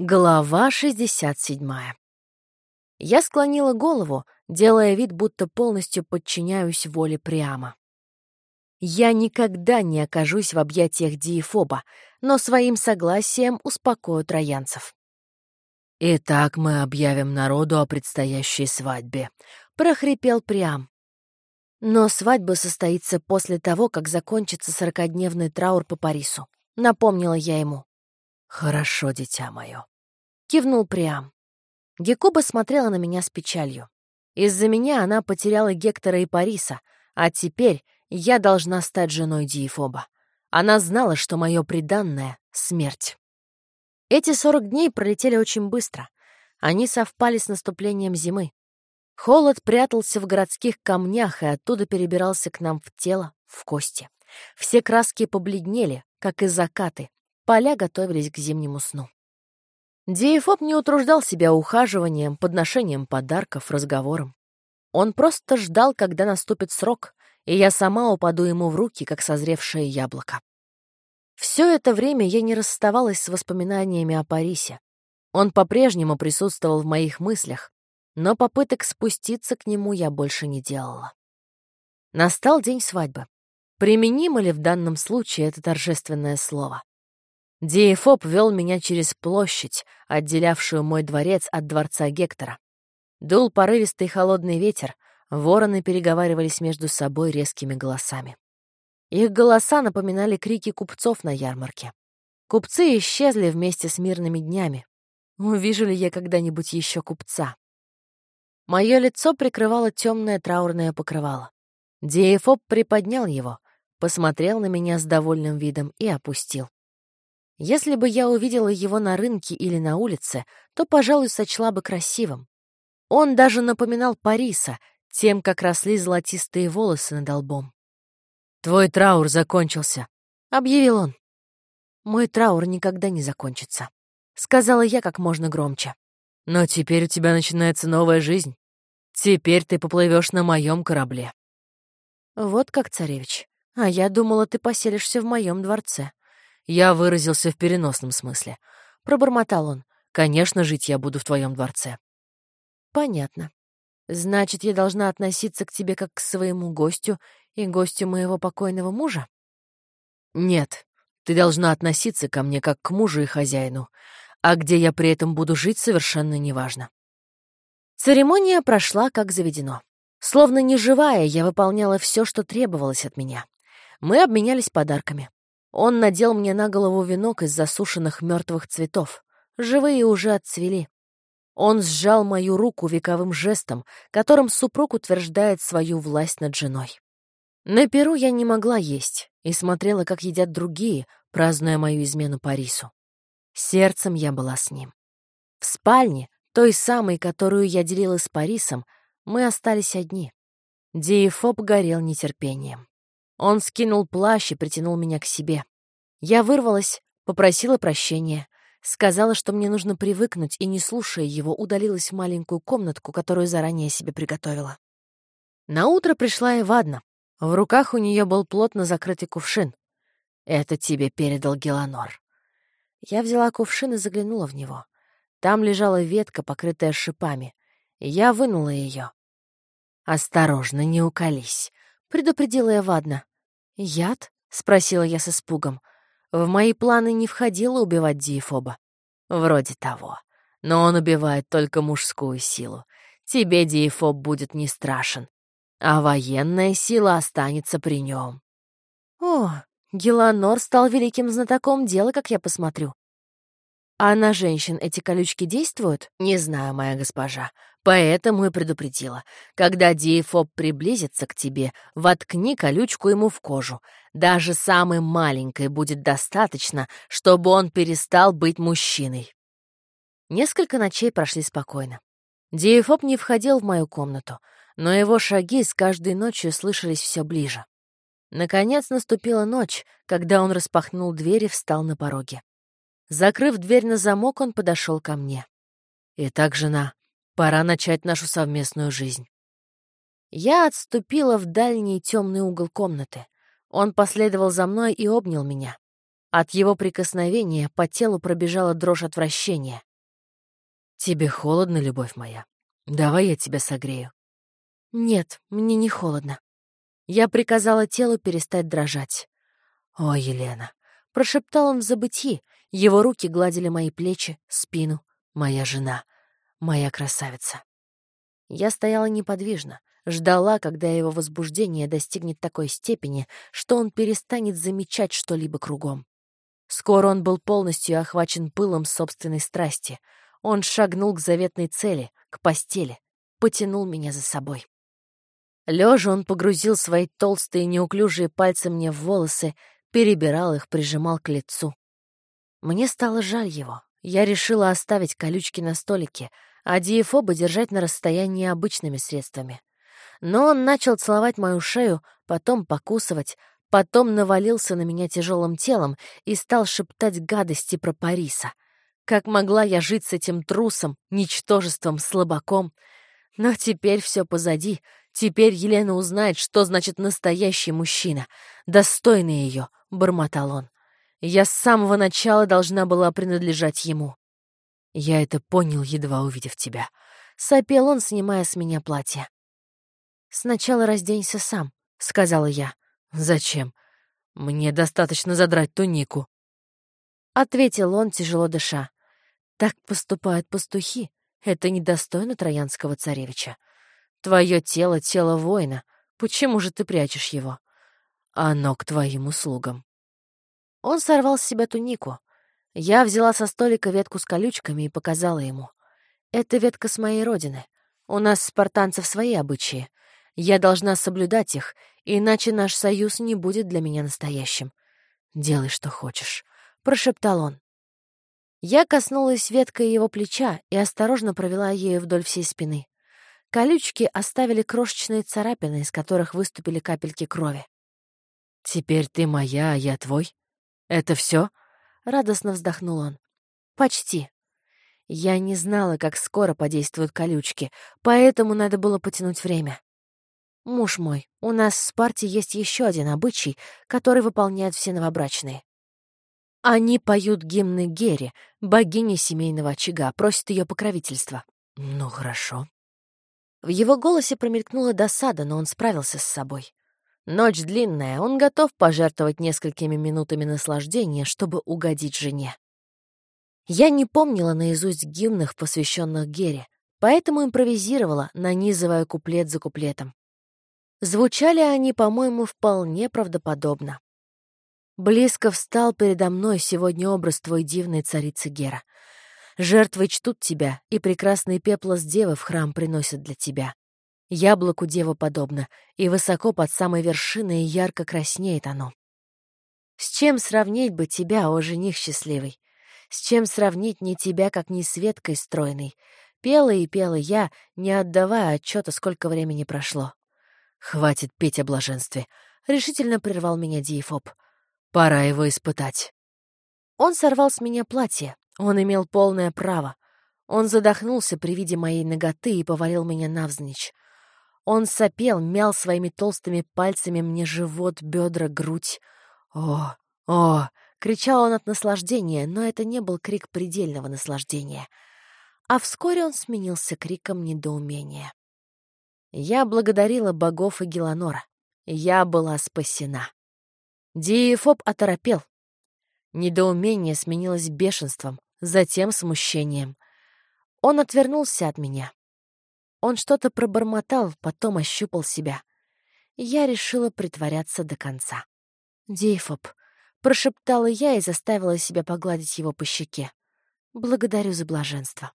Глава 67. Я склонила голову, делая вид, будто полностью подчиняюсь воле Приама. Я никогда не окажусь в объятиях Диефоба, но своим согласием успокою троянцев. «Итак мы объявим народу о предстоящей свадьбе», — прохрипел Приам. Но свадьба состоится после того, как закончится сорокодневный траур по Парису. Напомнила я ему. «Хорошо, дитя мое», — кивнул Приам. Гекуба смотрела на меня с печалью. Из-за меня она потеряла Гектора и Париса, а теперь я должна стать женой Диефоба. Она знала, что мое преданное — смерть. Эти сорок дней пролетели очень быстро. Они совпали с наступлением зимы. Холод прятался в городских камнях и оттуда перебирался к нам в тело, в кости. Все краски побледнели, как и закаты, Поля готовились к зимнему сну. Диефоб не утруждал себя ухаживанием, подношением подарков, разговором. Он просто ждал, когда наступит срок, и я сама упаду ему в руки, как созревшее яблоко. Все это время я не расставалась с воспоминаниями о Парисе. Он по-прежнему присутствовал в моих мыслях, но попыток спуститься к нему я больше не делала. Настал день свадьбы. Применимо ли в данном случае это торжественное слово? Диефоб вел меня через площадь, отделявшую мой дворец от дворца Гектора. Дул порывистый холодный ветер, вороны переговаривались между собой резкими голосами. Их голоса напоминали крики купцов на ярмарке. Купцы исчезли вместе с мирными днями. Увижу ли я когда-нибудь еще купца? Мое лицо прикрывало темное траурное покрывало. Диефоб приподнял его, посмотрел на меня с довольным видом и опустил. Если бы я увидела его на рынке или на улице, то, пожалуй, сочла бы красивым. Он даже напоминал Париса, тем, как росли золотистые волосы над лбом. «Твой траур закончился», — объявил он. «Мой траур никогда не закончится», — сказала я как можно громче. «Но теперь у тебя начинается новая жизнь. Теперь ты поплывешь на моем корабле». «Вот как, царевич. А я думала, ты поселишься в моем дворце». Я выразился в переносном смысле. Пробормотал он. Конечно, жить я буду в твоем дворце. Понятно. Значит, я должна относиться к тебе как к своему гостю и гостю моего покойного мужа? Нет, ты должна относиться ко мне как к мужу и хозяину, а где я при этом буду жить, совершенно неважно. Церемония прошла как заведено. Словно неживая, я выполняла все, что требовалось от меня. Мы обменялись подарками. Он надел мне на голову венок из засушенных мертвых цветов. Живые уже отцвели. Он сжал мою руку вековым жестом, которым супруг утверждает свою власть над женой. На Перу я не могла есть и смотрела, как едят другие, празднуя мою измену Парису. Сердцем я была с ним. В спальне, той самой, которую я делила с Парисом, мы остались одни. Диефоб горел нетерпением. Он скинул плащ и притянул меня к себе. Я вырвалась, попросила прощения, сказала, что мне нужно привыкнуть, и, не слушая его, удалилась в маленькую комнатку, которую заранее себе приготовила. На утро пришла Эвадна. В руках у нее был плотно закрытый кувшин. «Это тебе передал Геланор». Я взяла кувшин и заглянула в него. Там лежала ветка, покрытая шипами. Я вынула ее. «Осторожно, не уколись», — предупредила Эвадна. «Яд?» — спросила я с испугом. В мои планы не входило убивать Диефоба. Вроде того. Но он убивает только мужскую силу. Тебе Диефоб будет не страшен. А военная сила останется при нем. О, Геланор стал великим знатоком дела, как я посмотрю. А на женщин эти колючки действуют? Не знаю, моя госпожа. Поэтому и предупредила. Когда Диефоб приблизится к тебе, воткни колючку ему в кожу. Даже самой маленькой будет достаточно, чтобы он перестал быть мужчиной. Несколько ночей прошли спокойно. Диефоб не входил в мою комнату, но его шаги с каждой ночью слышались все ближе. Наконец наступила ночь, когда он распахнул дверь и встал на пороге. Закрыв дверь на замок, он подошел ко мне. «Итак, жена, пора начать нашу совместную жизнь». Я отступила в дальний темный угол комнаты. Он последовал за мной и обнял меня. От его прикосновения по телу пробежала дрожь отвращения. «Тебе холодно, любовь моя? Давай я тебя согрею». «Нет, мне не холодно». Я приказала телу перестать дрожать. «О, Елена!» — прошептал он в забытии. Его руки гладили мои плечи, спину. «Моя жена, моя красавица». Я стояла неподвижно, ждала, когда его возбуждение достигнет такой степени, что он перестанет замечать что-либо кругом. Скоро он был полностью охвачен пылом собственной страсти. Он шагнул к заветной цели, к постели, потянул меня за собой. Лежа он погрузил свои толстые неуклюжие пальцы мне в волосы, перебирал их, прижимал к лицу. Мне стало жаль его. Я решила оставить колючки на столике, а диефоба держать на расстоянии обычными средствами. Но он начал целовать мою шею, потом покусывать, потом навалился на меня тяжелым телом и стал шептать гадости про Париса. Как могла я жить с этим трусом, ничтожеством, слабаком? Но теперь все позади, Теперь Елена узнает, что значит настоящий мужчина. Достойный ее, — бормотал он. Я с самого начала должна была принадлежать ему. Я это понял, едва увидев тебя. Сопел он, снимая с меня платье. «Сначала разденься сам», — сказала я. «Зачем? Мне достаточно задрать тунику». Ответил он, тяжело дыша. «Так поступают пастухи. Это недостойно троянского царевича. Твое тело — тело воина. Почему же ты прячешь его? Оно к твоим услугам. Он сорвал с себя тунику. Я взяла со столика ветку с колючками и показала ему. Это ветка с моей родины. У нас, спартанцев, свои обычаи. Я должна соблюдать их, иначе наш союз не будет для меня настоящим. «Делай, что хочешь», — прошептал он. Я коснулась веткой его плеча и осторожно провела ею вдоль всей спины. Колючки оставили крошечные царапины, из которых выступили капельки крови. «Теперь ты моя, а я твой? Это все? радостно вздохнул он. «Почти. Я не знала, как скоро подействуют колючки, поэтому надо было потянуть время. Муж мой, у нас в Спарте есть еще один обычай, который выполняют все новобрачные. Они поют гимны Гере, богине семейного очага, просят ее покровительства. Ну, хорошо. В его голосе промелькнула досада, но он справился с собой. Ночь длинная, он готов пожертвовать несколькими минутами наслаждения, чтобы угодить жене. Я не помнила наизусть гимнах, посвященных Гере, поэтому импровизировала, нанизывая куплет за куплетом. Звучали они, по-моему, вполне правдоподобно. Близко встал передо мной сегодня образ твой дивной царицы Гера — Жертвы чтут тебя, и прекрасный пеплос девы в храм приносят для тебя. Яблоку дева подобно, и высоко под самой вершиной ярко краснеет оно. С чем сравнить бы тебя, о жених счастливый? С чем сравнить не тебя, как не Светкой стройной? Пела и пела я, не отдавая отчета, сколько времени прошло. «Хватит петь о блаженстве», — решительно прервал меня Диефоб. «Пора его испытать». Он сорвал с меня платье, он имел полное право. Он задохнулся при виде моей ноготы и повалил меня навзничь. Он сопел, мял своими толстыми пальцами мне живот, бедра, грудь. «О! О!» — кричал он от наслаждения, но это не был крик предельного наслаждения. А вскоре он сменился криком недоумения. Я благодарила богов и Геланора. Я была спасена. Диефоб оторопел. Недоумение сменилось бешенством затем смущением. Он отвернулся от меня. Он что-то пробормотал, потом ощупал себя. Я решила притворяться до конца. «Дейфоб», — прошептала я и заставила себя погладить его по щеке. «Благодарю за блаженство».